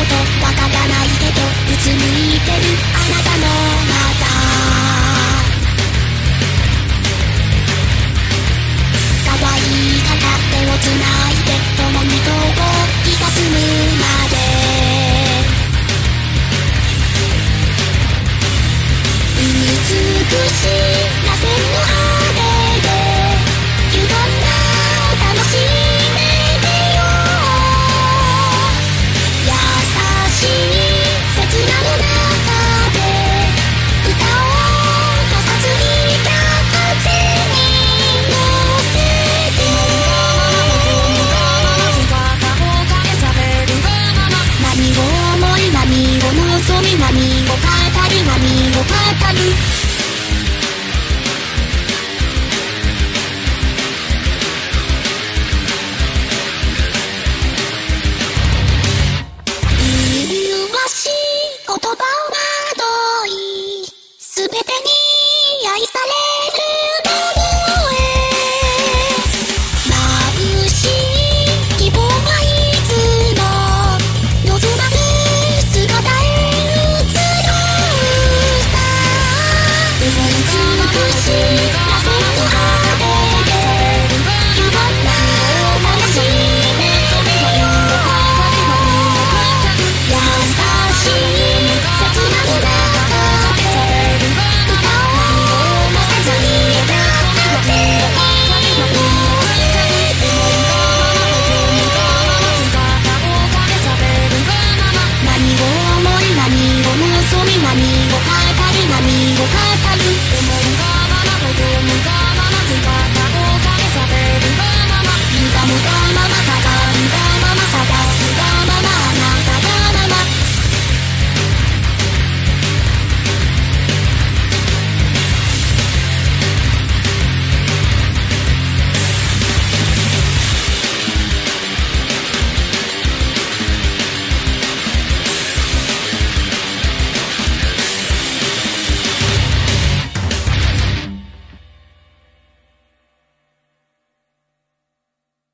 ことわからないけどうつむいてるあなたのまた。可愛い片手をつないで共に遠く気が済むまで何を語り何を語るそのぶしい風と雨